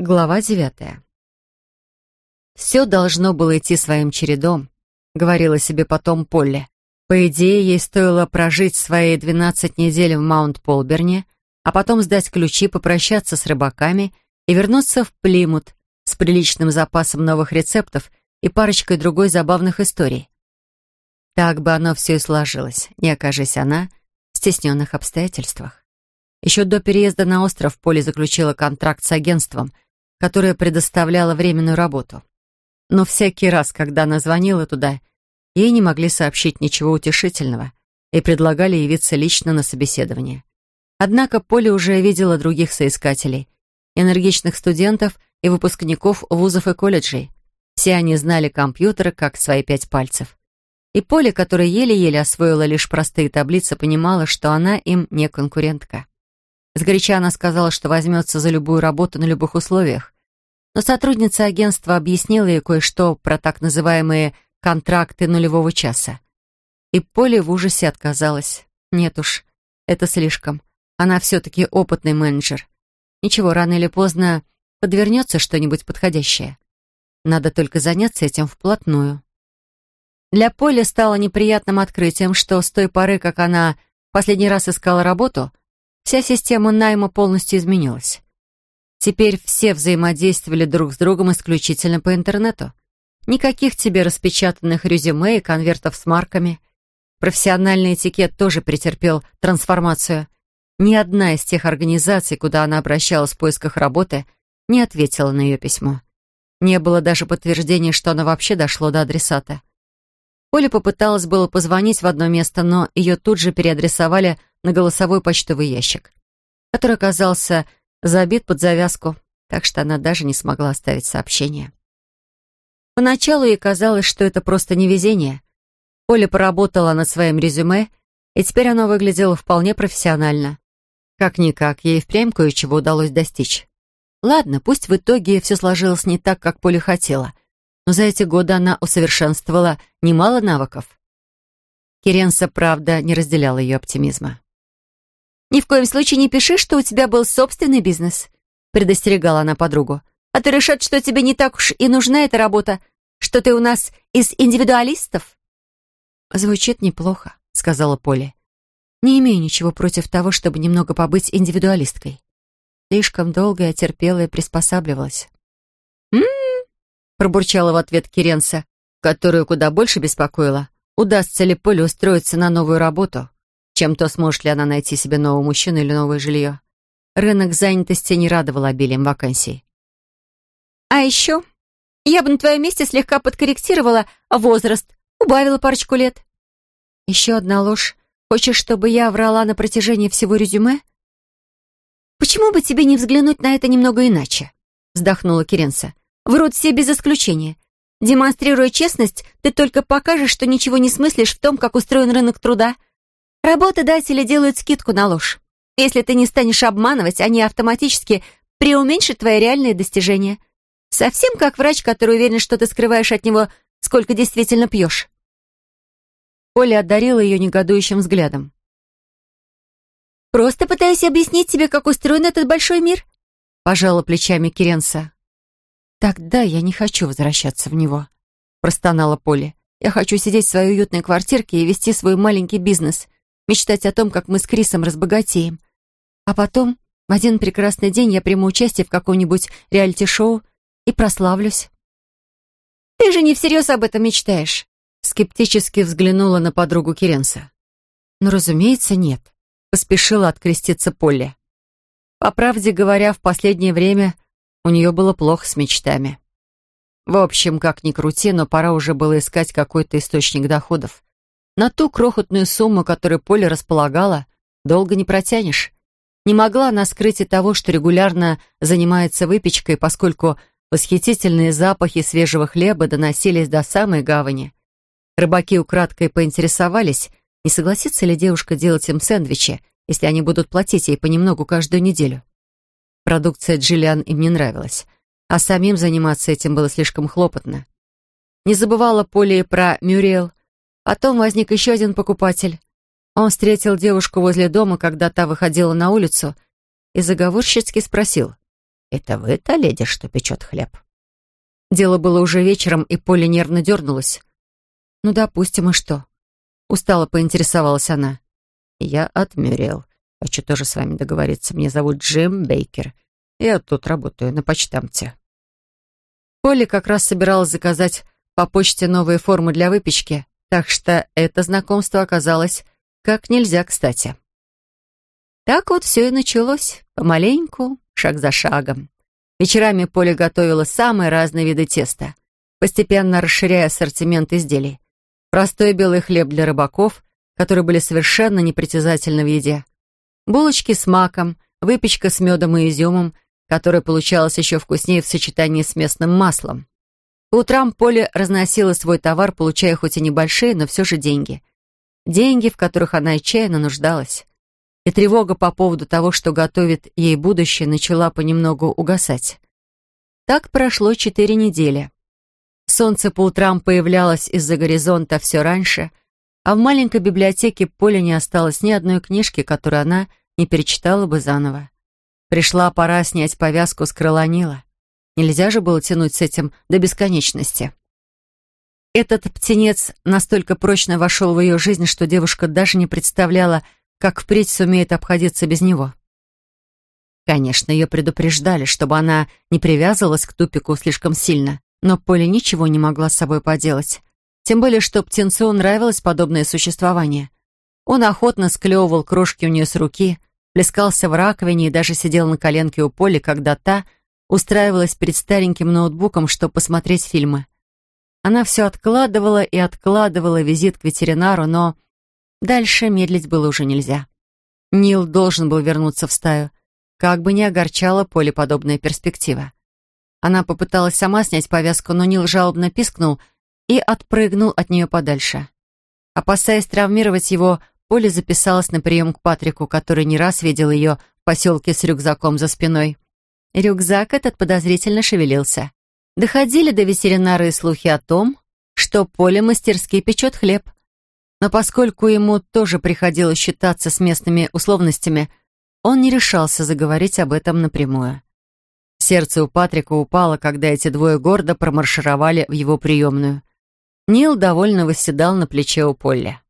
Глава девятая. «Все должно было идти своим чередом», — говорила себе потом Полли. По идее, ей стоило прожить свои двенадцать недель в Маунт-Полберне, а потом сдать ключи, попрощаться с рыбаками и вернуться в Плимут с приличным запасом новых рецептов и парочкой другой забавных историй. Так бы оно все и сложилось, не окажись она в стесненных обстоятельствах. Еще до переезда на остров Полли заключила контракт с агентством — которая предоставляла временную работу. Но всякий раз, когда она звонила туда, ей не могли сообщить ничего утешительного и предлагали явиться лично на собеседование. Однако Поля уже видела других соискателей, энергичных студентов и выпускников вузов и колледжей. Все они знали компьютеры как свои пять пальцев. И Поля, которая еле-еле освоила лишь простые таблицы, понимала, что она им не конкурентка. Сгоряча она сказала, что возьмется за любую работу на любых условиях. Но сотрудница агентства объяснила ей кое-что про так называемые «контракты нулевого часа». И Поля в ужасе отказалась. Нет уж, это слишком. Она все-таки опытный менеджер. Ничего, рано или поздно подвернется что-нибудь подходящее. Надо только заняться этим вплотную. Для Поли стало неприятным открытием, что с той поры, как она последний раз искала работу, Вся система найма полностью изменилась. Теперь все взаимодействовали друг с другом исключительно по интернету. Никаких тебе распечатанных резюме и конвертов с марками. Профессиональный этикет тоже претерпел трансформацию. Ни одна из тех организаций, куда она обращалась в поисках работы, не ответила на ее письмо. Не было даже подтверждения, что оно вообще дошло до адресата. Оля попыталась было позвонить в одно место, но ее тут же переадресовали на голосовой почтовый ящик, который оказался забит под завязку, так что она даже не смогла оставить сообщение. Поначалу ей казалось, что это просто невезение. Оля поработала над своим резюме, и теперь оно выглядело вполне профессионально. Как-никак, ей впрямь кое-чего удалось достичь. Ладно, пусть в итоге все сложилось не так, как Поля хотела, но за эти годы она усовершенствовала немало навыков. Керенса, правда, не разделяла ее оптимизма. «Ни в коем случае не пиши, что у тебя был собственный бизнес», предостерегала она подругу. «А то решат, что тебе не так уж и нужна эта работа, что ты у нас из индивидуалистов». «Звучит неплохо», — сказала Поля. «Не имею ничего против того, чтобы немного побыть индивидуалисткой. Слишком долго я терпела и приспосабливалась». «М-м-м», пробурчала в ответ Керенса, которую куда больше беспокоила. Удастся ли Поле устроиться на новую работу? Чем то, сможет ли она найти себе нового мужчину или новое жилье. Рынок занятости не радовал обилием вакансий. «А еще я бы на твоем месте слегка подкорректировала возраст, убавила парочку лет». «Еще одна ложь. Хочешь, чтобы я врала на протяжении всего резюме?» «Почему бы тебе не взглянуть на это немного иначе?» вздохнула Керенса. «Врут все без исключения. Демонстрируя честность, ты только покажешь, что ничего не смыслишь в том, как устроен рынок труда, Работодатели делают скидку на ложь. Если ты не станешь обманывать, они автоматически преуменьшат твои реальные достижения. Совсем как врач, который уверен, что ты скрываешь от него, сколько действительно пьешь. Оля одарила ее негодующим взглядом. «Просто пытаюсь объяснить тебе, как устроен этот большой мир», — пожала плечами Керенса. «Тогда я не хочу возвращаться в него», — простонала Поля. «Я хочу сидеть в своей уютной квартирке и вести свой маленький бизнес мечтать о том, как мы с Крисом разбогатеем. А потом, в один прекрасный день я приму участие в каком-нибудь реалити-шоу и прославлюсь. «Ты же не всерьез об этом мечтаешь?» Скептически взглянула на подругу Керенса. «Ну, разумеется, нет», — поспешила откреститься Полли. По правде говоря, в последнее время у нее было плохо с мечтами. В общем, как ни крути, но пора уже было искать какой-то источник доходов. На ту крохотную сумму, которой Поля располагала, долго не протянешь. Не могла она скрыть и того, что регулярно занимается выпечкой, поскольку восхитительные запахи свежего хлеба доносились до самой гавани. Рыбаки украдкой поинтересовались, не согласится ли девушка делать им сэндвичи, если они будут платить ей понемногу каждую неделю. Продукция Джиллиан им не нравилась, а самим заниматься этим было слишком хлопотно. Не забывала Поля и про Мюрриел, Потом возник еще один покупатель. Он встретил девушку возле дома, когда та выходила на улицу, и заговорщицки спросил, «Это вы та леди, что печет хлеб?» Дело было уже вечером, и Поле нервно дернулась. «Ну, допустим, и что?» Устало поинтересовалась она. «Я от Мюрриел. Хочу тоже с вами договориться. Меня зовут Джим Бейкер. Я тут работаю на почтамте». Полли как раз собиралась заказать по почте новые формы для выпечки, так что это знакомство оказалось как нельзя кстати. Так вот все и началось, помаленьку, шаг за шагом. Вечерами Поля готовила самые разные виды теста, постепенно расширяя ассортимент изделий. Простой белый хлеб для рыбаков, которые были совершенно непритязательны в еде. Булочки с маком, выпечка с медом и изюмом, которая получалась еще вкуснее в сочетании с местным маслом. По утрам Поля разносила свой товар, получая хоть и небольшие, но все же деньги. Деньги, в которых она отчаянно нуждалась. И тревога по поводу того, что готовит ей будущее, начала понемногу угасать. Так прошло четыре недели. Солнце по утрам появлялось из-за горизонта все раньше, а в маленькой библиотеке Поле не осталось ни одной книжки, которую она не перечитала бы заново. Пришла пора снять повязку с крыла Нила. Нельзя же было тянуть с этим до бесконечности. Этот птенец настолько прочно вошел в ее жизнь, что девушка даже не представляла, как впредь сумеет обходиться без него. Конечно, ее предупреждали, чтобы она не привязывалась к тупику слишком сильно. Но Поля ничего не могла с собой поделать. Тем более, что птенцу нравилось подобное существование. Он охотно склевывал крошки у нее с руки, плескался в раковине и даже сидел на коленке у Поли, когда та устраивалась перед стареньким ноутбуком, чтобы посмотреть фильмы. Она все откладывала и откладывала визит к ветеринару, но дальше медлить было уже нельзя. Нил должен был вернуться в стаю, как бы ни огорчала Поле подобная перспектива. Она попыталась сама снять повязку, но Нил жалобно пискнул и отпрыгнул от нее подальше. Опасаясь травмировать его, Поля записалась на прием к Патрику, который не раз видел ее в поселке с рюкзаком за спиной. Рюкзак этот подозрительно шевелился. Доходили до ветеринара и слухи о том, что Поля мастерски печет хлеб. Но поскольку ему тоже приходилось считаться с местными условностями, он не решался заговорить об этом напрямую. Сердце у Патрика упало, когда эти двое гордо промаршировали в его приемную. Нил довольно восседал на плече у Полли.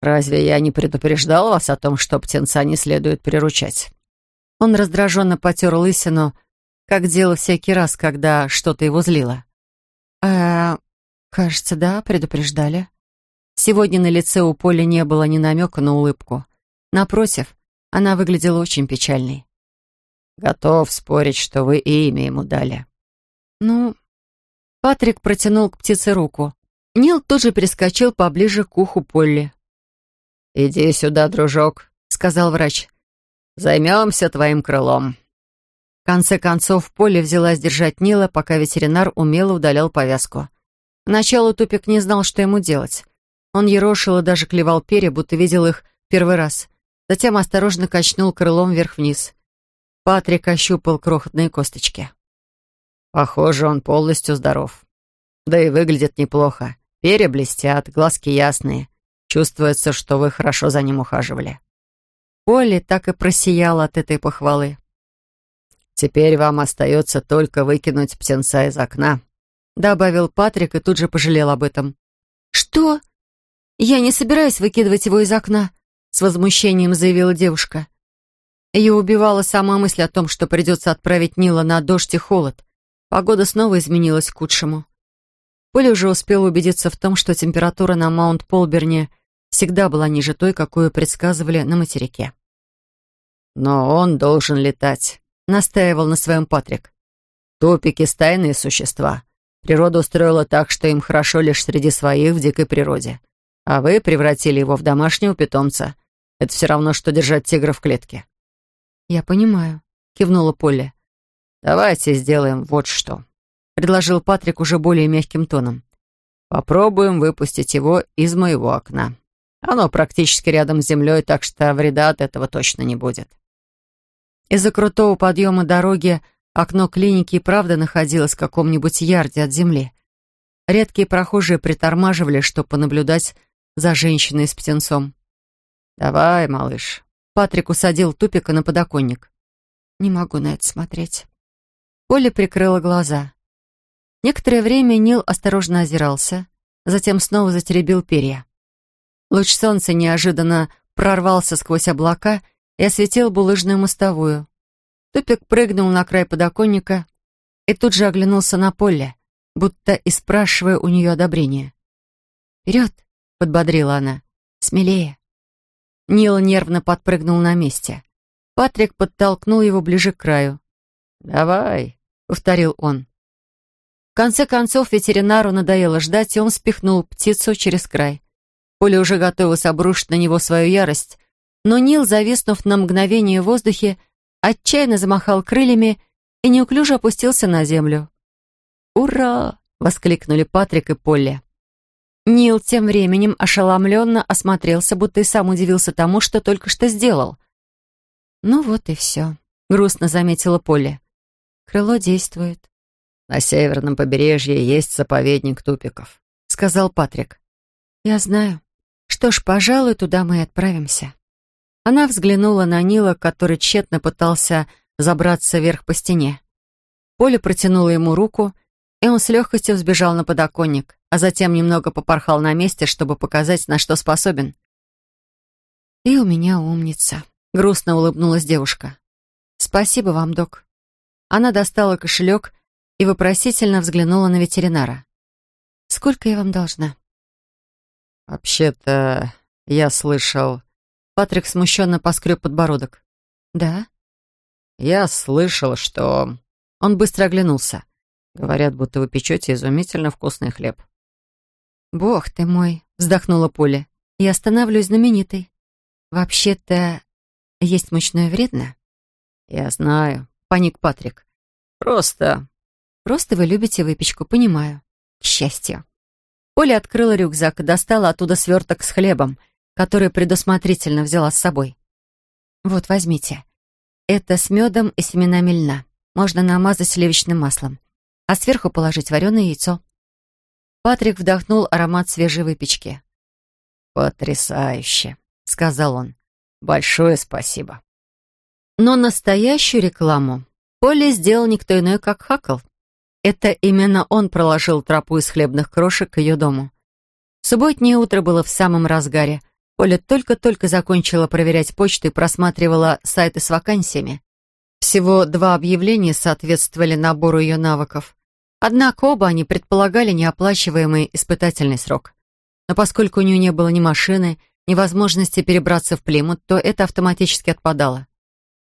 «Разве я не предупреждал вас о том, что птенца не следует приручать?» Он раздраженно потер лысину, как делал всякий раз, когда что-то его злило. «Э, кажется, да, предупреждали». Сегодня на лице у Поли не было ни намека на улыбку. Напротив, она выглядела очень печальной. Готов спорить, что вы и имя ему дали. Ну, Патрик протянул к птице руку. Нил тут же перескочил поближе к уху Полли. «Иди сюда, дружок», — сказал врач. «Займемся твоим крылом». В конце концов, Полли взялась держать Нила, пока ветеринар умело удалял повязку. Поначалу Тупик не знал, что ему делать. Он ерошил и даже клевал перья, будто видел их первый раз. Затем осторожно качнул крылом вверх-вниз. Патрик ощупал крохотные косточки. «Похоже, он полностью здоров. Да и выглядит неплохо. Перья блестят, глазки ясные. Чувствуется, что вы хорошо за ним ухаживали». Полли так и просияла от этой похвалы. «Теперь вам остается только выкинуть птенца из окна», добавил Патрик и тут же пожалел об этом. «Что? Я не собираюсь выкидывать его из окна», с возмущением заявила девушка. Ее убивала сама мысль о том, что придется отправить Нила на дождь и холод. Погода снова изменилась к худшему. Поля уже успела убедиться в том, что температура на Маунт-Полберне всегда была ниже той, какую предсказывали на материке. «Но он должен летать», — настаивал на своем Патрик. «Тупики — стайные существа. Природа устроила так, что им хорошо лишь среди своих в дикой природе. А вы превратили его в домашнего питомца. Это все равно, что держать тигра в клетке. «Я понимаю», — кивнула Полли. «Давайте сделаем вот что», — предложил Патрик уже более мягким тоном. «Попробуем выпустить его из моего окна. Оно практически рядом с землей, так что вреда от этого точно не будет». Из-за крутого подъема дороги окно клиники и правда находилось в каком-нибудь ярде от земли. Редкие прохожие притормаживали, чтобы понаблюдать за женщиной с птенцом. «Давай, малыш», Патрик усадил Тупика на подоконник. Не могу на это смотреть. Поля прикрыла глаза. Некоторое время Нил осторожно озирался, затем снова затеребил перья. Луч солнца неожиданно прорвался сквозь облака и осветил булыжную мостовую. Тупик прыгнул на край подоконника и тут же оглянулся на Поле, будто и спрашивая у нее одобрения. «Вперед!» — подбодрила она. «Смелее!» Нил нервно подпрыгнул на месте. Патрик подтолкнул его ближе к краю. «Давай», — повторил он. В конце концов ветеринару надоело ждать, и он спихнул птицу через край. Поля уже готовилась обрушить на него свою ярость, но Нил, зависнув на мгновение в воздухе, отчаянно замахал крыльями и неуклюже опустился на землю. «Ура!» — воскликнули Патрик и Полли. Нил тем временем ошеломленно осмотрелся, будто и сам удивился тому, что только что сделал. «Ну вот и все», — грустно заметила Полли. «Крыло действует». «На северном побережье есть заповедник тупиков», — сказал Патрик. «Я знаю. Что ж, пожалуй, туда мы и отправимся». Она взглянула на Нила, который тщетно пытался забраться вверх по стене. Поля протянула ему руку, и он с легкостью взбежал на подоконник, а затем немного попорхал на месте, чтобы показать, на что способен. «И у меня умница», — грустно улыбнулась девушка. «Спасибо вам, док». Она достала кошелек и вопросительно взглянула на ветеринара. «Сколько я вам должна?» «Вообще-то, я слышал...» Патрик смущенно поскреб подбородок. «Да?» «Я слышал, что...» Он быстро оглянулся. «Говорят, будто вы печете изумительно вкусный хлеб». «Бог ты мой!» — вздохнула Поля. «Я становлюсь знаменитой. Вообще-то, есть мучное вредно?» «Я знаю», — паник Патрик. «Просто...» «Просто вы любите выпечку, понимаю. К счастью». Поля открыла рюкзак и достала оттуда сверток с хлебом, который предусмотрительно взяла с собой. «Вот, возьмите. Это с медом и семенами льна. Можно намазать сливочным маслом. А сверху положить вареное яйцо. Патрик вдохнул аромат свежей выпечки. «Потрясающе», — сказал он. «Большое спасибо». Но настоящую рекламу Полли сделал никто иной, как Хакл. Это именно он проложил тропу из хлебных крошек к ее дому. Субботнее утро было в самом разгаре, Оля только-только закончила проверять почту и просматривала сайты с вакансиями. Всего два объявления соответствовали набору ее навыков. Однако оба они предполагали неоплачиваемый испытательный срок. Но поскольку у нее не было ни машины, ни возможности перебраться в Плимут, то это автоматически отпадало.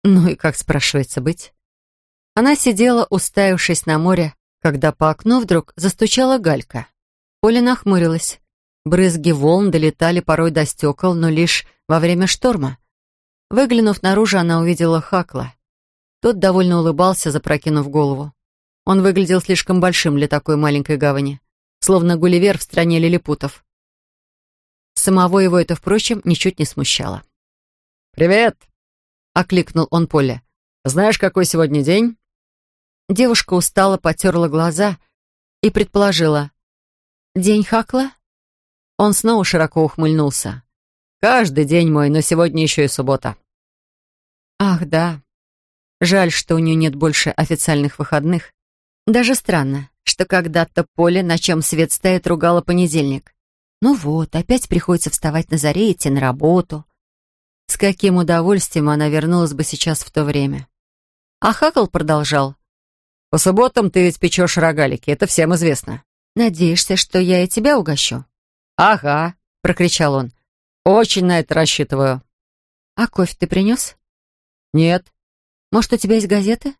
Ну и как, спрашивается, быть? Она сидела, уставившись на море, когда по окну вдруг застучала галька. Оля нахмурилась. Брызги волн долетали порой до стекол, но лишь во время шторма. Выглянув наружу, она увидела Хакла. Тот довольно улыбался, запрокинув голову. Он выглядел слишком большим для такой маленькой гавани, словно Гулливер в стране лилипутов. Самого его это, впрочем, ничуть не смущало. «Привет!» — окликнул он Поле. «Знаешь, какой сегодня день?» Девушка устало потерла глаза и предположила. «День Хакла?» Он снова широко ухмыльнулся. «Каждый день мой, но сегодня еще и суббота». «Ах, да. Жаль, что у нее нет больше официальных выходных. Даже странно, что когда-то Поле, на чем свет стоит, ругала понедельник. Ну вот, опять приходится вставать на заре и идти на работу. С каким удовольствием она вернулась бы сейчас в то время. А Хакл продолжал. «По субботам ты ведь печешь рогалики, это всем известно». «Надеешься, что я и тебя угощу?» «Ага», — прокричал он. «Очень на это рассчитываю». «А кофе ты принес?» «Нет». «Может, у тебя есть газеты?»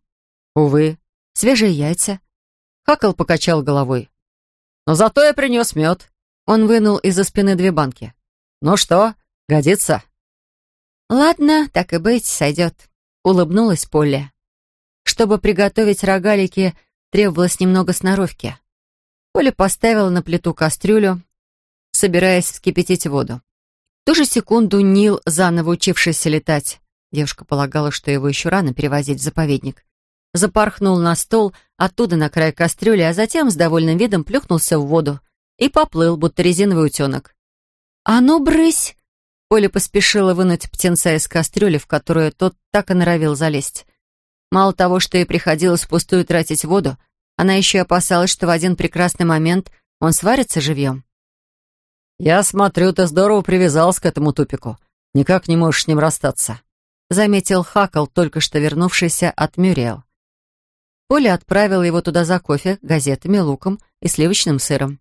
«Увы». «Свежие яйца?» Хакл покачал головой. «Но зато я принес мед». Он вынул из-за спины две банки. «Ну что, годится?» «Ладно, так и быть, сойдет», — улыбнулась Полли. Чтобы приготовить рогалики, требовалось немного сноровки. Поля поставила на плиту кастрюлю, собираясь вскипятить воду. В ту же секунду Нил, заново учившийся летать, девушка полагала, что его еще рано перевозить в заповедник, запорхнул на стол, оттуда на край кастрюли, а затем с довольным видом плюхнулся в воду и поплыл, будто резиновый утенок. «А ну, брысь!» Оля поспешила вынуть птенца из кастрюли, в которую тот так и норовил залезть. Мало того, что ей приходилось впустую тратить воду, она еще и опасалась, что в один прекрасный момент он сварится живьем. «Я смотрю, ты здорово привязался к этому тупику. Никак не можешь с ним расстаться», — заметил Хакл, только что вернувшийся от Мюриэл. Поля отправила его туда за кофе, газетами, луком и сливочным сыром.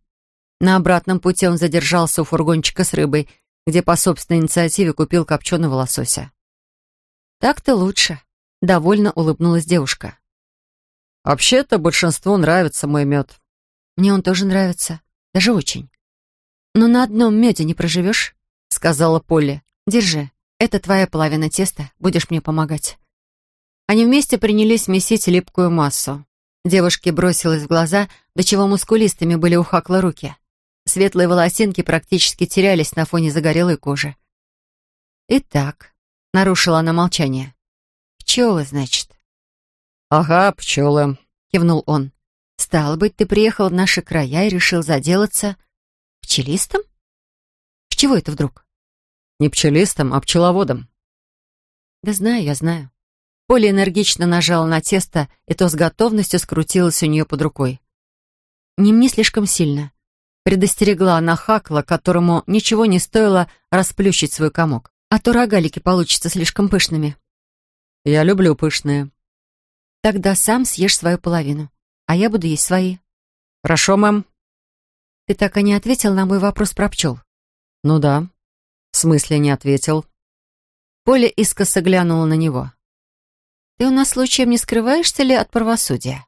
На обратном пути он задержался у фургончика с рыбой, где по собственной инициативе купил копченого лосося. «Так-то лучше», — довольно улыбнулась девушка. «Вообще-то большинству нравится мой мед». «Мне он тоже нравится, даже очень». «Но на одном меде не проживешь», — сказала Полли. «Держи, это твоя половина теста, будешь мне помогать». Они вместе принялись месить липкую массу. Девушке бросилось в глаза, до чего мускулистыми были у Хакла руки. Светлые волосинки практически терялись на фоне загорелой кожи. «Итак», — нарушила она молчание, — «пчелы, значит?» «Ага, пчелы», — кивнул он. «Стало быть, ты приехал в наши края и решил заделаться пчелистом? С чего это вдруг?» «Не пчелистом, а пчеловодом». «Да знаю, я знаю». Поля энергично нажала на тесто, и то с готовностью скрутилось у нее под рукой. «Не мне слишком сильно предостерегла она Хакла, которому ничего не стоило расплющить свой комок. А то рогалики получатся слишком пышными. «Я люблю пышные». «Тогда сам съешь свою половину, а я буду есть свои». «Хорошо, мэм». «Ты так и не ответил на мой вопрос про пчел?» «Ну да». «В смысле не ответил?» Поля искоса глянула на него. «Ты у нас случаем не скрываешься ли от правосудия?»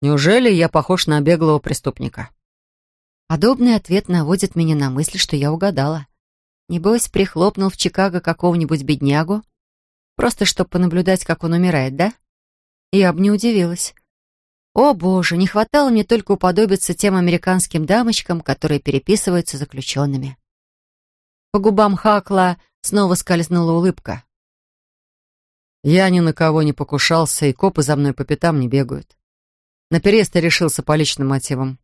«Неужели я похож на беглого преступника?» Подобный ответ наводит меня на мысль, что я угадала. Небось, прихлопнул в Чикаго какого-нибудь беднягу, просто чтобы понаблюдать, как он умирает, да? Я бы не удивилась. О, боже, не хватало мне только уподобиться тем американским дамочкам, которые переписываются заключенными. По губам Хакла снова скользнула улыбка. Я ни на кого не покушался, и копы за мной по пятам не бегают. На переезд решился по личным мотивам.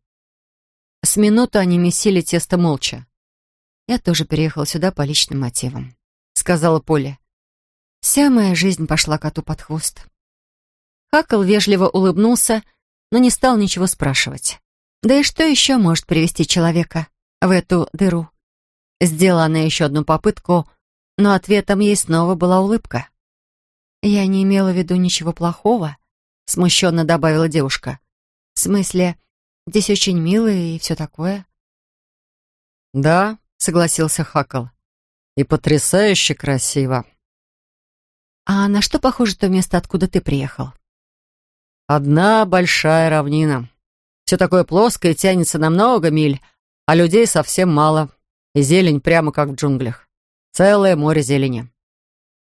С минуту они месили тесто молча. «Я тоже переехала сюда по личным мотивам», — сказала Поля. «Вся моя жизнь пошла коту под хвост». Хакл вежливо улыбнулся, но не стал ничего спрашивать. Да и что еще может привести человека в эту дыру? Сделала она еще одну попытку, но ответом ей снова была улыбка. «Я не имела в виду ничего плохого», — смущенно добавила девушка. «В смысле, Здесь очень мило и все такое». «Да», — согласился Хакл. «И потрясающе красиво». «А на что похоже то место, откуда ты приехал?» «Одна большая равнина. Все такое плоское тянется на много миль, а людей совсем мало. И зелень прямо как в джунглях. Целое море зелени».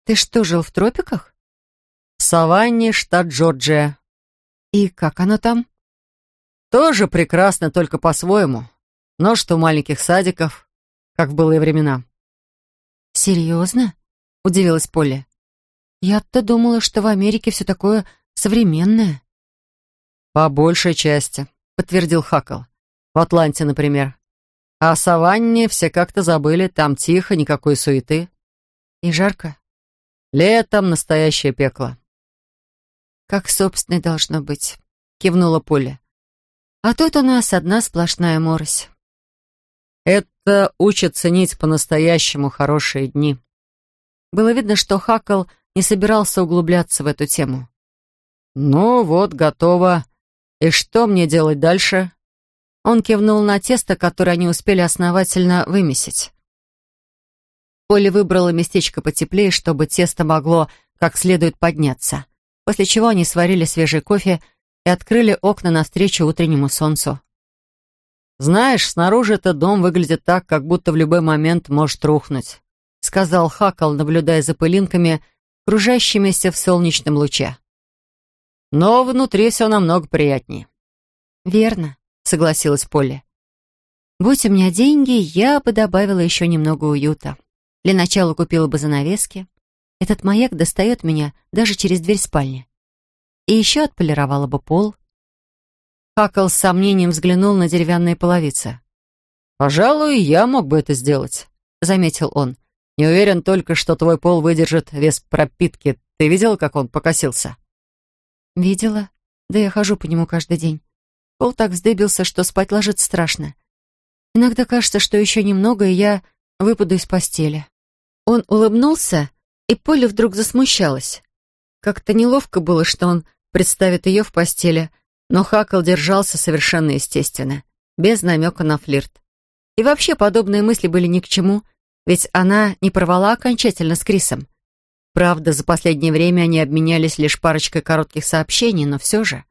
«Ты что, жил в тропиках?» «В саванне, штат Джорджия». «И как оно там?» Тоже прекрасно, только по-своему. Множество маленьких садиков, как в былые времена. «Серьезно?» — удивилась Полли. «Я-то думала, что в Америке все такое современное». «По большей части», — подтвердил Хакл. «В Атланте, например. А о саванне все как-то забыли, там тихо, никакой суеты». «И жарко?» «Летом настоящее пекло». «Как, собственно, должно быть», — кивнула Поля. А тут у нас одна сплошная морось. Это учит ценить по-настоящему хорошие дни. Было видно, что Хакл не собирался углубляться в эту тему. «Ну вот, готово. И что мне делать дальше?» Он кивнул на тесто, которое они успели основательно вымесить. Поля выбрала местечко потеплее, чтобы тесто могло как следует подняться, после чего они сварили свежий кофе и открыли окна навстречу утреннему солнцу. «Знаешь, снаружи этот дом выглядит так, как будто в любой момент может рухнуть», сказал Хакал, наблюдая за пылинками, кружащимися в солнечном луче. «Но внутри все намного приятнее». «Верно», — согласилась Полли. «Будь у меня деньги, я бы добавила еще немного уюта. Для начала купила бы занавески. Этот маяк достает меня даже через дверь спальни. И еще отполировала бы пол. Хакл с сомнением взглянул на деревянные половицы. «Пожалуй, я мог бы это сделать», — заметил он. «Не уверен только, что твой пол выдержит вес пропитки. Ты видел, как он покосился?» «Видела. Да я хожу по нему каждый день. Пол так вздыбился, что спать ложится страшно. Иногда кажется, что еще немного, и я выпаду из постели». Он улыбнулся, и Поля вдруг засмущалась. Как-то неловко было, что он представит ее в постели, но Хакл держался совершенно естественно, без намека на флирт. И вообще подобные мысли были ни к чему, ведь она не порвала окончательно с Крисом. Правда, за последнее время они обменялись лишь парочкой коротких сообщений, но все же.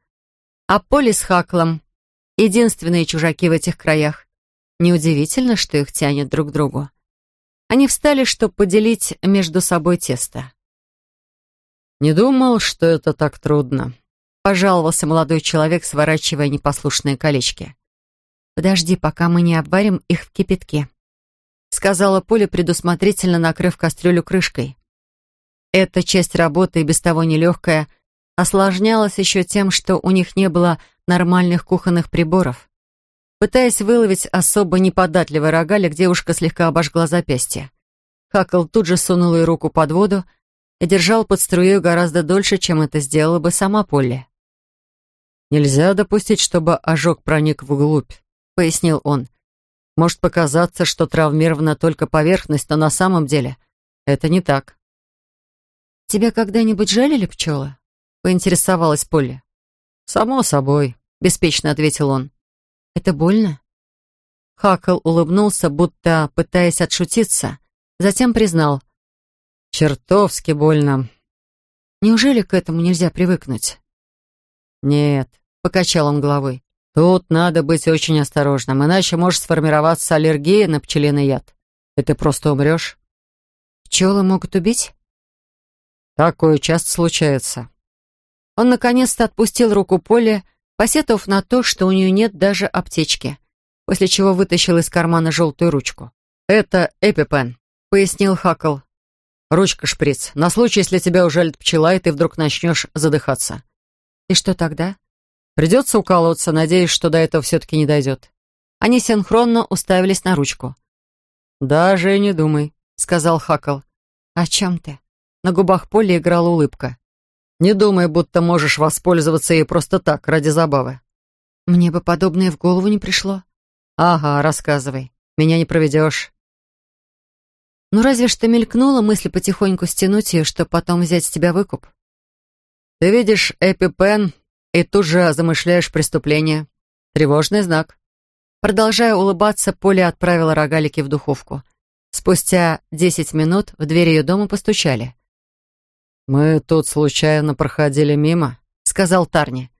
А Поли с Хаклом — единственные чужаки в этих краях. Неудивительно, что их тянет друг к другу. Они встали, чтобы поделить между собой тесто. «Не думал, что это так трудно», — пожаловался молодой человек, сворачивая непослушные колечки. «Подожди, пока мы не обварим их в кипятке», — сказала Поля, предусмотрительно накрыв кастрюлю крышкой. Эта часть работы, и без того нелегкая, осложнялась еще тем, что у них не было нормальных кухонных приборов. Пытаясь выловить особо неподатливый рогалик, девушка слегка обожгла запястье. Хакл тут же сунул ей руку под воду и держал под струей гораздо дольше, чем это сделала бы сама Полли. «Нельзя допустить, чтобы ожог проник вглубь», — пояснил он. «Может показаться, что травмирована только поверхность, но на самом деле это не так». «Тебя когда-нибудь жалили пчелы?» — поинтересовалась Полли. «Само собой», — беспечно ответил он. «Это больно?» Хакл улыбнулся, будто пытаясь отшутиться, затем признал. «Чертовски больно». «Неужели к этому нельзя привыкнуть?» «Нет», — покачал он головой. Тут надо быть очень осторожным, иначе может сформироваться аллергия на пчелиный яд. И ты просто умрешь. Пчелы могут убить? Такое часто случается. Он наконец-то отпустил руку Полли, посетовав на то, что у нее нет даже аптечки, после чего вытащил из кармана желтую ручку. «Это эпипен», — пояснил Хакл. «Ручка-шприц. На случай, если тебя ужалит пчела, и ты вдруг начнешь задыхаться». «И что тогда?» Придется укалываться, надеясь, что до этого все-таки не дойдет. Они синхронно уставились на ручку. «Даже и не думай», — сказал Хакл. «О чем ты?» На губах Полли играла улыбка. «Не думай, будто можешь воспользоваться ей просто так, ради забавы». «Мне бы подобное в голову не пришло». «Ага, рассказывай. Меня не проведешь». «Ну разве что мелькнула мысль потихоньку стянуть ее, чтобы потом взять с тебя выкуп». «Ты видишь Эпипен и тут же замышляешь преступление. Тревожный знак. Продолжая улыбаться, Поля отправила рогалики в духовку. Спустя десять минут в дверь ее дома постучали. «Мы тут случайно проходили мимо», — сказал Тарни,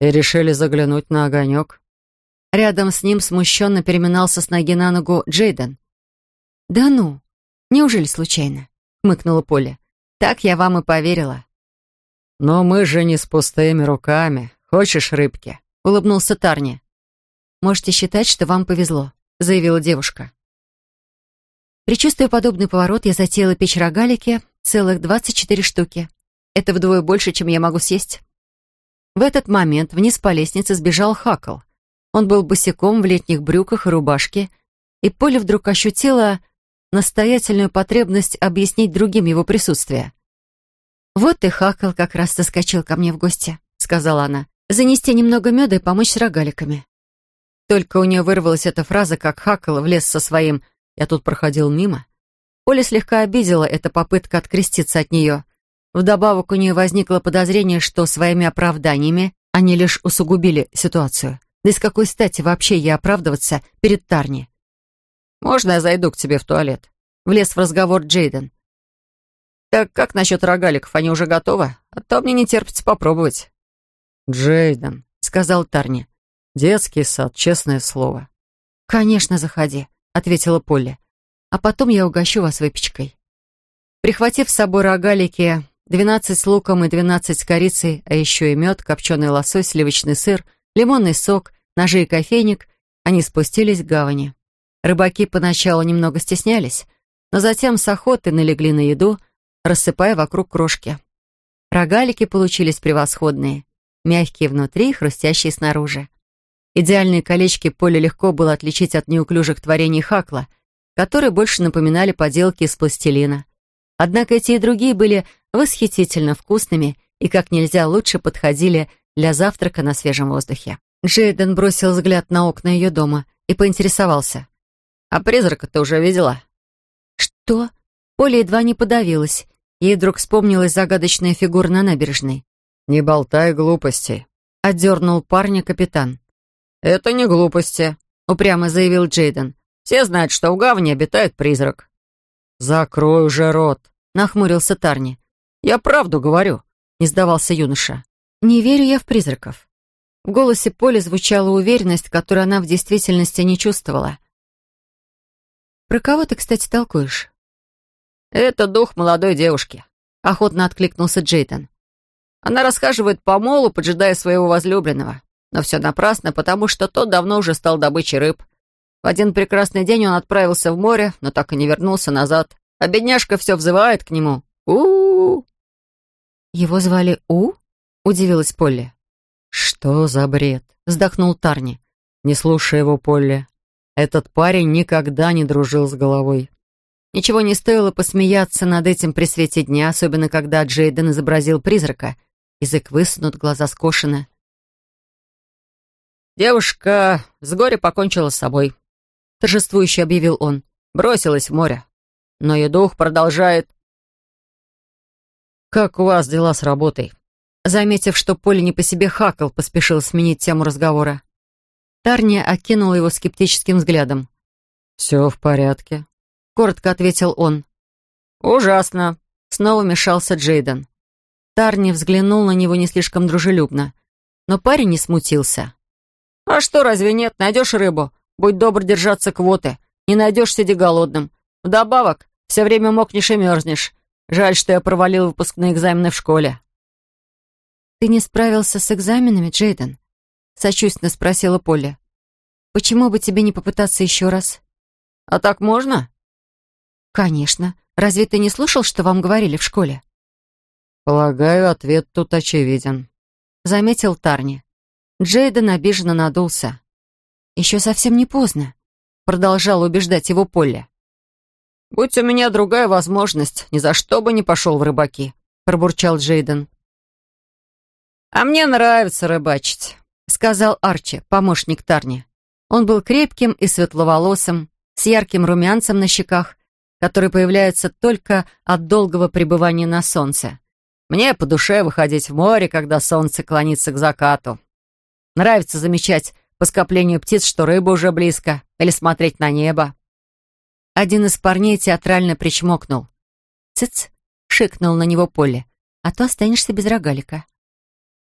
«и решили заглянуть на огонек». Рядом с ним смущенно переминался с ноги на ногу Джейден. «Да ну, неужели случайно?» — хмыкнула Поля. «Так я вам и поверила». «Но мы же не с пустыми руками. Хочешь рыбки?» — улыбнулся Тарни. «Можете считать, что вам повезло», — заявила девушка. Причувствуя подобный поворот, я затеяла печь рогалики, целых 24 штуки. Это вдвое больше, чем я могу съесть. В этот момент вниз по лестнице сбежал Хакл. Он был босиком в летних брюках и рубашке, и Поля вдруг ощутила настоятельную потребность объяснить другим его присутствие. «Вот и Хакл как раз соскочил ко мне в гости», — сказала она. «Занести немного меда и помочь с рогаликами». Только у нее вырвалась эта фраза, как Хакл влез со своим «я тут проходил мимо». Оля слегка обидела эта попытка откреститься от нее. Вдобавок у нее возникло подозрение, что своими оправданиями они лишь усугубили ситуацию. Да с какой стати вообще ей оправдываться перед Тарни? «Можно я зайду к тебе в туалет?» Влез в разговор Джейден. «Так как насчет рогаликов? Они уже готовы? А то мне не терпится попробовать». «Джейден», — сказал Тарни. «Детский сад, честное слово». «Конечно, заходи», — ответила Полли. «А потом я угощу вас выпечкой». Прихватив с собой рогалики, двенадцать с луком и двенадцать с корицей, а еще и мед, копченый лосось, сливочный сыр, лимонный сок, ножи и кофейник, они спустились к гавани. Рыбаки поначалу немного стеснялись, но затем с охоты налегли на еду — рассыпая вокруг крошки. Рогалики получились превосходные, мягкие внутри и хрустящие снаружи. Идеальные колечки Поле легко было отличить от неуклюжих творений Хакла, которые больше напоминали поделки из пластилина. Однако эти и другие были восхитительно вкусными и как нельзя лучше подходили для завтрака на свежем воздухе. Джейден бросил взгляд на окна ее дома и поинтересовался. «А призрака ты уже видела?» «Что?» Поля едва не подавилась. Ей вдруг вспомнилась загадочная фигура на набережной. «Не болтай глупостей», — отдернул парня капитан. «Это не глупости», — упрямо заявил Джейден. «Все знают, что в гавани обитает призрак». «Закрой уже рот», — нахмурился Тарни. «Я правду говорю», — не сдавался юноша. «Не верю я в призраков». В голосе Поли звучала уверенность, которую она в действительности не чувствовала. «Про кого ты, кстати, толкуешь?» «Это дух молодой девушки», — охотно откликнулся Джейден. «Она расхаживает по молу, поджидая своего возлюбленного. Но все напрасно, потому что тот давно уже стал добычей рыб. В один прекрасный день он отправился в море, но так и не вернулся назад. А бедняжка все взывает к нему. у у, -у. «Его звали У?» — удивилась Полли. «Что за бред?» — вздохнул Тарни. «Не слушай его, Полли. Этот парень никогда не дружил с головой». Ничего не стоило посмеяться над этим при свете дня, особенно когда Джейден изобразил призрака. Язык высунут, глаза скошены. «Девушка с горя покончила с собой», — торжествующе объявил он. «Бросилась в море. Но ее дух продолжает...» «Как у вас дела с работой?» Заметив, что Поле не по себе хакал, поспешил сменить тему разговора. Тарни окинул его скептическим взглядом. «Все в порядке», — коротко ответил он. «Ужасно», — снова мешался Джейден. Тарни взглянул на него не слишком дружелюбно, но парень не смутился. «А что, разве нет? Найдешь рыбу? Будь добр держаться квоты. Не найдешь, сиди голодным. Вдобавок, все время мокнешь и мерзнешь. Жаль, что я провалил выпускные экзамены в школе». «Ты не справился с экзаменами, Джейден?» — сочувственно спросила Полли. «Почему бы тебе не попытаться еще раз?» «А так можно?» «Конечно. Разве ты не слушал, что вам говорили в школе?» «Полагаю, ответ тут очевиден», — заметил Тарни. Джейден обиженно надулся. «Еще совсем не поздно», — продолжал убеждать его Полли. «Будь у меня другая возможность, ни за что бы не пошел в рыбаки», — пробурчал Джейден. «А мне нравится рыбачить», — сказал Арчи, помощник Тарни. Он был крепким и светловолосым, с ярким румянцем на щеках, который появляется только от долгого пребывания на солнце. Мне по душе выходить в море, когда солнце клонится к закату. Нравится замечать по скоплению птиц, что рыба уже близко, или смотреть на небо. Один из парней театрально причмокнул. «Цыц!» — шикнул на него Поле. «А то останешься без рогалика».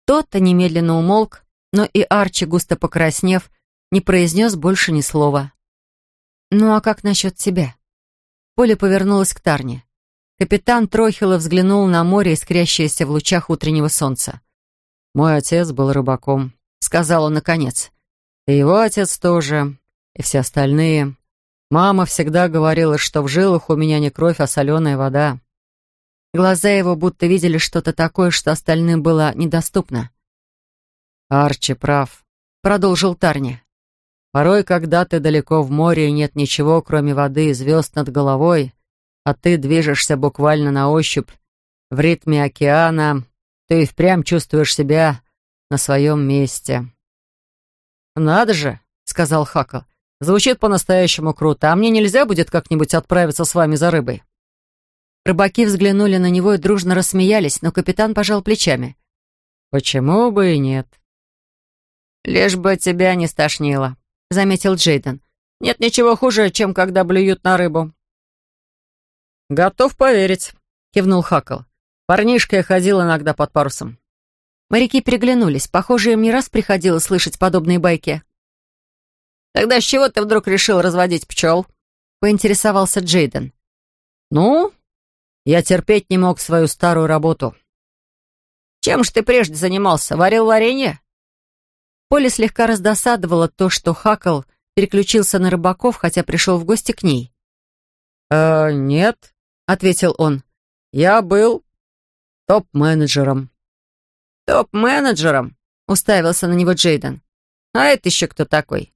Тот-то немедленно умолк, но и Арчи, густо покраснев, не произнес больше ни слова. «Ну а как насчет тебя?» Поле повернулась к Тарне. Капитан Трохилов взглянул на море, искрящееся в лучах утреннего солнца. «Мой отец был рыбаком», — сказал он наконец. «И его отец тоже, и все остальные. Мама всегда говорила, что в жилах у меня не кровь, а соленая вода. Глаза его будто видели что-то такое, что остальным было недоступно. «Арчи прав», — продолжил Тарни. «Порой, когда ты далеко в море и нет ничего, кроме воды и звезд над головой, а ты движешься буквально на ощупь в ритме океана, ты и впрямь чувствуешь себя на своем месте». «Надо же», — сказал Хакл, — «звучит по-настоящему круто, а мне нельзя будет как-нибудь отправиться с вами за рыбой?» Рыбаки взглянули на него и дружно рассмеялись, но капитан пожал плечами. «Почему бы и нет?» «Лишь бы тебя не стошнило», — заметил Джейден. «Нет ничего хуже, чем когда блюют на рыбу». «Готов поверить», — кивнул Хакл. «Парнишка я ходил иногда под парусом». Моряки переглянулись. Похоже, им не раз приходилось слышать подобные байки. «Тогда с чего ты вдруг решил разводить пчел?» — поинтересовался Джейден. «Ну, я терпеть не мог свою старую работу. Чем же ты прежде занимался? Варил варенье? Поле слегка раздосадовало то, что Хакл переключился на рыбаков, хотя пришел в гости к ней. «Э, нет», — ответил он. «Я был топ-менеджером». «Топ-менеджером?» — уставился на него Джейден. «А это еще кто такой?»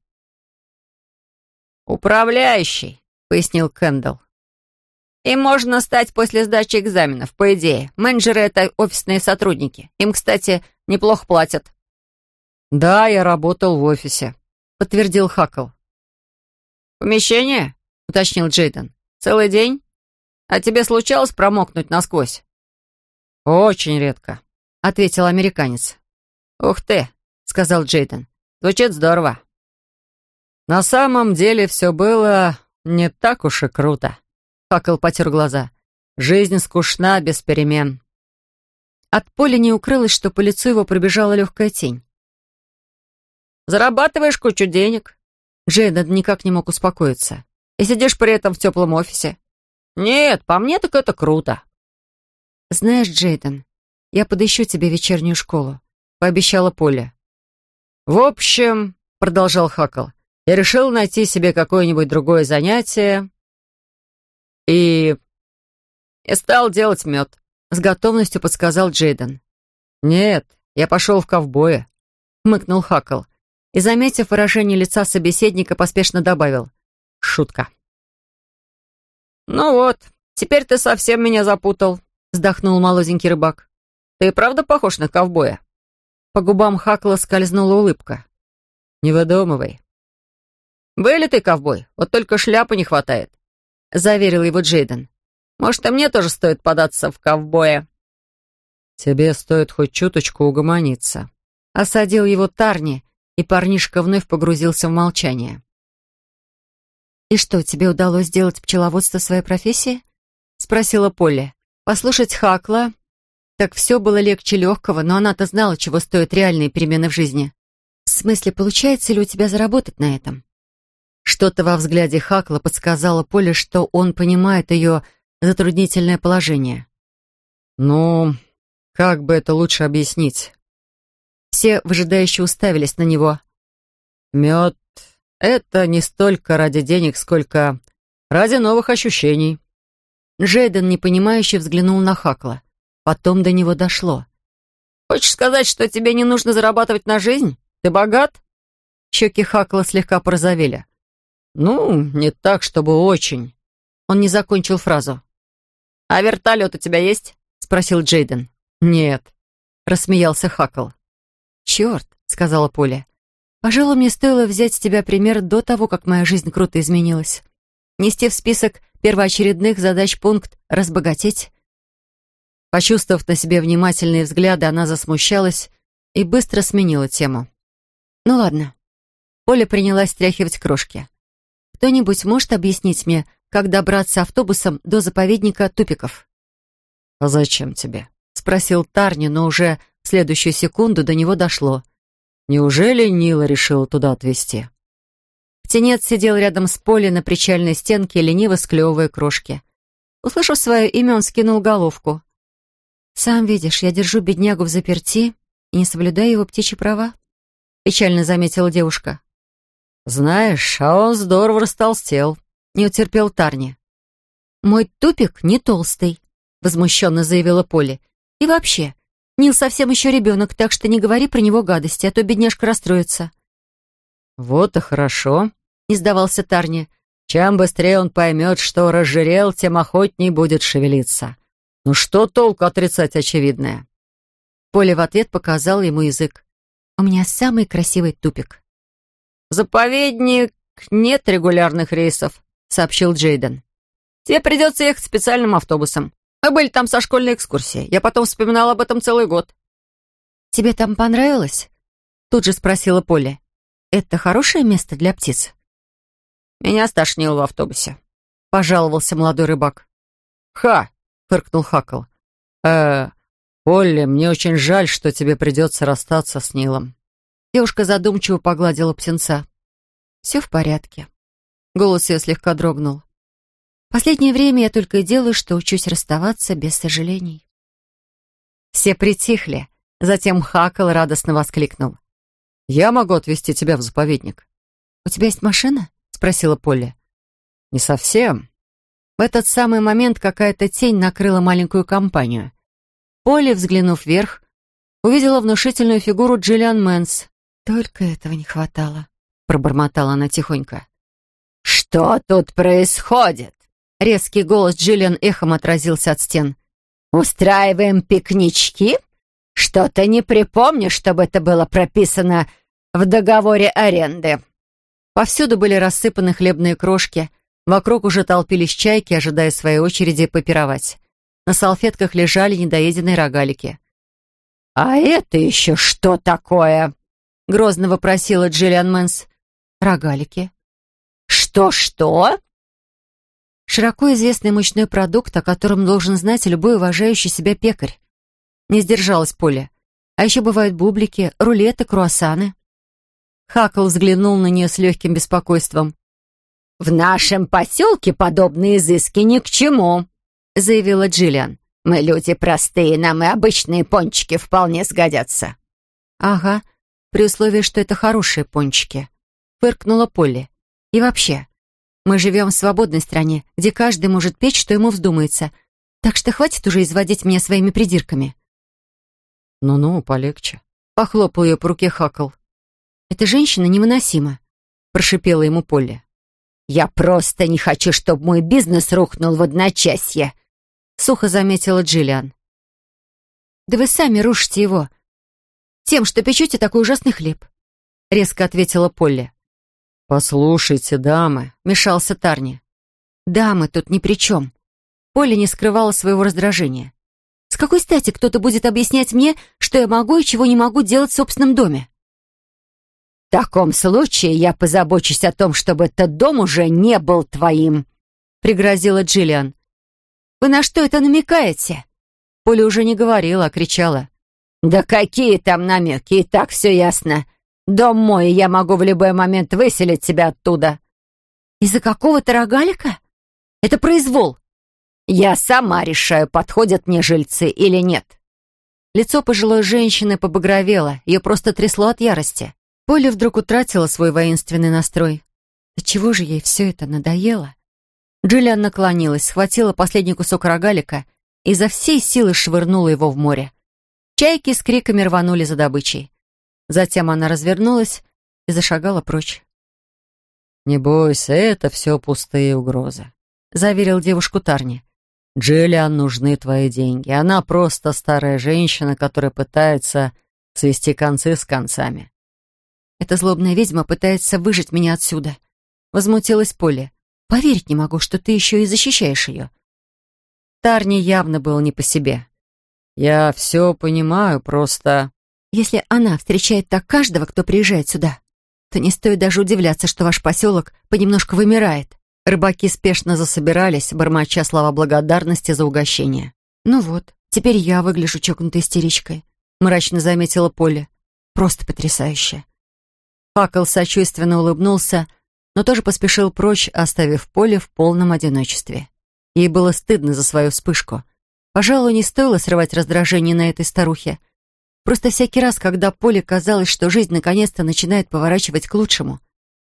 «Управляющий», — пояснил Кэндалл. Им можно стать после сдачи экзаменов, по идее. Менеджеры — это офисные сотрудники. Им, кстати, неплохо платят». «Да, я работал в офисе», — подтвердил Хакл. «Помещение?» — уточнил Джейден. «Целый день? А тебе случалось промокнуть насквозь?» «Очень редко», — ответил американец. «Ух ты», — сказал Джейден. «Звучит здорово». «На самом деле все было не так уж и круто», — Хакл потер глаза. «Жизнь скучна, без перемен». От поля не укрылось, что по лицу его пробежала легкая тень. «Зарабатываешь кучу денег». Джейден никак не мог успокоиться. «И сидишь при этом в теплом офисе». «Нет, по мне так это круто». «Знаешь, Джейден, я подыщу тебе вечернюю школу», — пообещала Поля. «В общем», — продолжал Хакл, я решил найти себе какое-нибудь другое занятие и... и стал делать мед», — с готовностью подсказал Джейден. «Нет, я пошел в ковбоя», — хмыкнул Хакл и, заметив выражение лица собеседника, поспешно добавил. «Шутка». «Ну вот, теперь ты совсем меня запутал», — вздохнул молоденький рыбак. «Ты правда похож на ковбоя?» По губам Хакла скользнула улыбка. «Не выдумывай. «Были ты ковбой, вот только шляпы не хватает», — заверил его Джейден. «Может, и мне тоже стоит податься в ковбоя?» «Тебе стоит хоть чуточку угомониться», — осадил его Тарни, и парнишка вновь погрузился в молчание. «И что, тебе удалось сделать пчеловодство своей профессии?» — спросила Полли. Послушать Хакла, так все было легче легкого, но она-то знала, чего стоят реальные перемены в жизни. «В смысле, получается ли у тебя заработать на этом?» Что-то во взгляде Хакла подсказало Поле, что он понимает ее затруднительное положение. «Ну, как бы это лучше объяснить?» Все выжидающе уставились на него. «Мед — это не столько ради денег, сколько ради новых ощущений». Джейден непонимающе взглянул на Хакла. Потом до него дошло. «Хочешь сказать, что тебе не нужно зарабатывать на жизнь? Ты богат?» Щеки Хакла слегка порозовели. «Ну, не так, чтобы очень». Он не закончил фразу. «А вертолет у тебя есть?» — спросил Джейден. «Нет», — рассмеялся Хакл. «Черт», — сказала Поля. «Пожалуй, мне стоило взять с тебя пример до того, как моя жизнь круто изменилась. Нести в список первоочередных задач пункт «разбогатеть». Почувствовав на себе внимательные взгляды, она засмущалась и быстро сменила тему. «Ну ладно». Поля принялась стряхивать крошки. Кто-нибудь может объяснить мне, как добраться автобусом до заповедника Тупиков?» «А зачем тебе?» — спросил Тарни, но уже в следующую секунду до него дошло. «Неужели Нила решила туда отвезти?» Птенец сидел рядом с Полей на причальной стенке, лениво склевывая крошки. Услышав свое имя, он скинул головку. «Сам видишь, я держу беднягу в заперти и не соблюдаю его птичьи права», — печально заметила девушка. «Знаешь, а он здорово растолстел», — не утерпел Тарни. «Мой тупик не толстый», — возмущенно заявила Полли. «И вообще, Нил совсем еще ребенок, так что не говори про него гадости, а то бедняжка расстроится». «Вот и хорошо», — не сдавался Тарни. «Чем быстрее он поймет, что разжирел, тем охотней будет шевелиться. Ну что толку отрицать очевидное?» Поля в ответ показала ему язык. «У меня самый красивый тупик». «Заповедник нет регулярных рейсов», — сообщил Джейден. «Тебе придется ехать специальным автобусом. Мы были там со школьной экскурсией. Я потом вспоминала об этом целый год». «Тебе там понравилось?» Тут же спросила Полли. «Это хорошее место для птиц?» «Меня стошнило в автобусе», — пожаловался молодой рыбак. «Ха!» — фыркнул Хакл. «Э, Полли, мне очень жаль, что тебе придется расстаться с Нилом». Девушка задумчиво погладила птенца. «Все в порядке». Голос ее слегка дрогнул. «Последнее время я только и делаю, что учусь расставаться без сожалений». Все притихли. Затем Хакл радостно воскликнул. «Я могу отвезти тебя в заповедник». «У тебя есть машина?» — спросила Полли. «Не совсем». В этот самый момент какая-то тень накрыла маленькую компанию. Полли, взглянув вверх, увидела внушительную фигуру Джиллиан Мэнс, «Только этого не хватало», — пробормотала она тихонько. «Что тут происходит?» Резкий голос Джиллиан эхом отразился от стен. «Устраиваем пикнички? Что-то не припомню, чтобы это было прописано в договоре аренды». Повсюду были рассыпаны хлебные крошки. Вокруг уже толпились чайки, ожидая своей очереди попировать. На салфетках лежали недоеденные рогалики. «А это еще что такое?» — грозно вопросила Джиллиан Мэнс. «Рогалики». «Что-что?» Широко известный мучной продукт, о котором должен знать любой уважающий себя пекарь. Не сдержалась Полли. А еще бывают бублики, рулеты, круассаны. Хакл взглянул на нее с легким беспокойством. «В нашем поселке подобные изыски ни к чему», — заявила Джиллиан. «Мы люди простые, нам и обычные пончики вполне сгодятся». «Ага, при условии, что это хорошие пончики», — фыркнула Полли. «И вообще, мы живем в свободной стране, где каждый может печь, что ему вздумается. Так что хватит уже изводить меня своими придирками». «Ну-ну, полегче», — похлопал ее по руке Хакл. «Эта женщина невыносима», — прошипела ему Полли. «Я просто не хочу, чтобы мой бизнес рухнул в одночасье», — сухо заметила Джиллиан. «Да вы сами рушите его. Тем, что печете такой ужасный хлеб», — резко ответила Полли. «Послушайте, дамы», — мешался Тарни. «Дамы тут ни при чем». Полли не скрывала своего раздражения. «С какой стати кто-то будет объяснять мне, что я могу и чего не могу делать в собственном доме?» «В таком случае я позабочусь о том, чтобы этот дом уже не был твоим», — пригрозила Джиллиан. «Вы на что это намекаете?» Поля уже не говорила, а кричала. «Да какие там намеки, и так все ясно. Дом мой, я могу в любой момент выселить тебя оттуда». «Из-за какого-то рогалика? Это произвол». «Я сама решаю, подходят мне жильцы или нет». Лицо пожилой женщины побагровело, ее просто трясло от ярости. Поля вдруг утратила свой воинственный настрой. Да чего же ей все это надоело? Джиллиан наклонилась, схватила последний кусок рогалика и за всей силы швырнула его в море. Чайки с криками рванули за добычей. Затем она развернулась и зашагала прочь. «Не бойся, это все пустые угрозы», — заверил девушку Тарни. «Джиллиан нужны твои деньги. Она просто старая женщина, которая пытается свести концы с концами». «Эта злобная ведьма пытается выжить меня отсюда», — возмутилась Полли. «Поверить не могу, что ты еще и защищаешь ее». Тарни явно был не по себе. «Я все понимаю, просто...» Если она встречает так каждого, кто приезжает сюда, то не стоит даже удивляться, что ваш поселок понемножку вымирает. Рыбаки спешно засобирались, бормоча слова благодарности за угощение. «Ну вот, теперь я выгляжу чокнутой истеричкой», — мрачно заметила Поле. «Просто потрясающе». Факел сочувственно улыбнулся, но тоже поспешил прочь, оставив Поле в полном одиночестве. Ей было стыдно за свою вспышку. Пожалуй, не стоило срывать раздражение на этой старухе. Просто всякий раз, когда Поле казалось, что жизнь наконец-то начинает поворачивать к лучшему,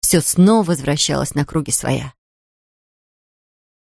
все снова возвращалось на круги своя.